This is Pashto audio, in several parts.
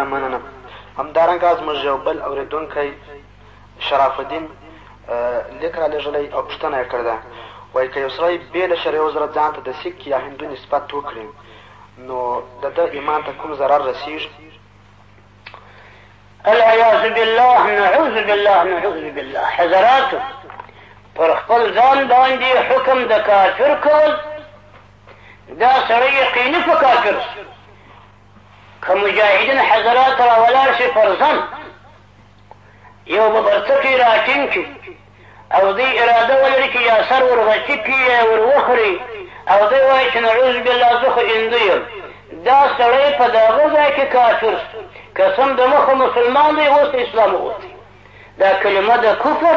مننه همدارنګه زموږ یو بل اورېدونکی شراف الدین لیک را لېږلی او پوښتنه یې کړې ده وایي که یو سړی بې له شرعي عذره ځان ته د سیک یا هندو نسبت وکړي نو د ده ایمان ته کوم ضرر رسېږي العیاذ بالله نعوذ بالله نعوذ بالله حضراتو پر خپل ځان باندې حکم د کافر کول دا سړی یقیني په کافر که مجاهدین حضرات را ولاړ شي پر ځان یو به برڅکې راټینګ کړي او دې اراده ولري چې یا سر ور غچي کړي یا ور وخوري او دی وایي چې نعوذ بالله زه خو هندو یم دا سړی په دغه ځای کې کافر شو قسم د مخه مسلمان دی اوس اسلام ووتی دا کلمه د کفر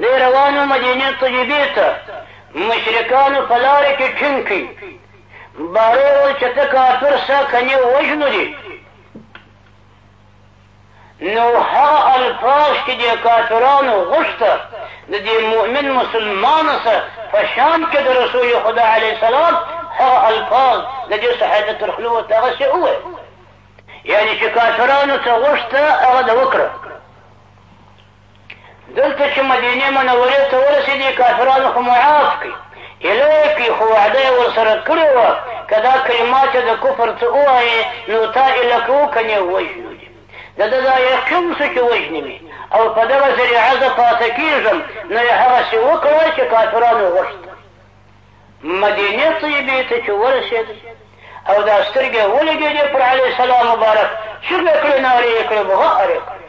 د روانو مدینې طیبې ته مشرکانو په لاره کې ټینګ کړي باره ول چې ته کافر سه کنې وژنو دي نو هغه الفاظ چې د کافرانو غوښته د دې مؤمن مسلمان سره په شان کې د رسول خدا علیه السلام هغه الفاظ د دې صحابه تر خلوه دغه څه وویل یعنی چې کافرانو ته غوښته هغه د وکړه دلته چې مدینې منورې ته ورسېدې کافرانو خو معاف کړي هیله کې خو وعده یې ورسره کړې وه که دا کلمات د کفر څه ووایې نو تا هیله کوو که نه وژنو دي د ده دا یقین شو چې وژني مې او په دغه ذریعه زه پاته کېږم نو یې هغسې وکړه چې کافرانو غوښته مدینې طیبې ته چې ورسېد او دا سترګې ولګېدې پر علیه السلام مبارک چغې کړې نارې یې کړې بغارې کړې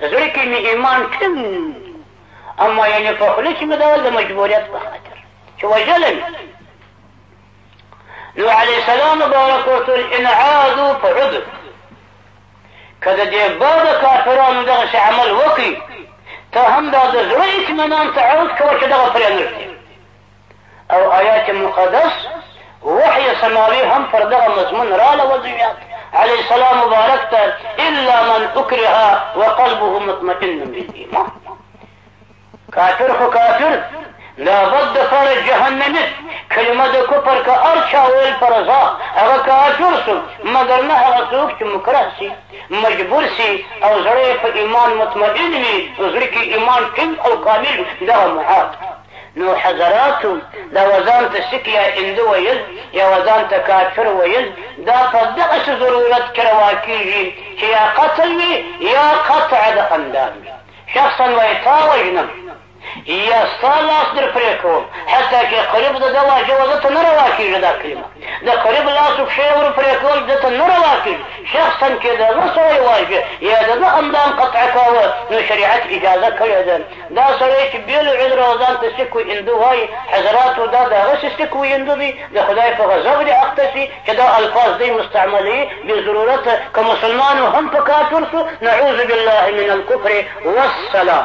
زړه کې مې ایمان ټینګ اما یعنې په خوله کې مې ډول د مجبوریت په خاطر چې وژلی مې نو علیه السلام مبارک ورته ویل ان عادو فعدو که د دې بده کافرانو دغسې عمل وکړي ته هم دا د زړه اطمینان ته عرض کوه چې دغه پرې نه او آیات مقدس وحی سماوی هم پر دغه مضمون رااله و دنیا علیه السلام مبارک ته الا من اکرها وقلبه مطمئن بالایمان کافر خو کافر دا بد د پر جهنمی کلمه د کفر که هر چا ویل پر رضا هغه کافر سو مګر نه هغه څوک چې مکره سي مجبور سي او زړه په ایمان مطمئن وي زړه کې ایمان ټینګ او کامل دغه محاط نو حضراتو دا وزان ته سکیا اند ویل یا وزان ته کافر ویل دا په دغه ضرورت کې روا کیږي چې یا قتل وي یا قطع د اندام شخصا وایي تا وژنم یا ستا لاس در پرې کوم حتی چې قریب د ده واژه وه ده ته نه روا کېږي دا کلمه د قریب لاس و پښې ور پرې کول ده ته نه روا کېږي شخصا چې د هغه سړی واژه یا د ده اندام قطع کاوه نو شریعت اجازه کړې ده دا سړی چې بې له عذره ځان ته سیکو هندو وایي، حضراتو دا د هغسې سیکو هندو دی د خدای په غضب دې اخته شي چې دا الفاظ دی مستعملوي بې ضرورته که مسلمان هم په کافر شو نعوذ بالله من الکفر والسلام.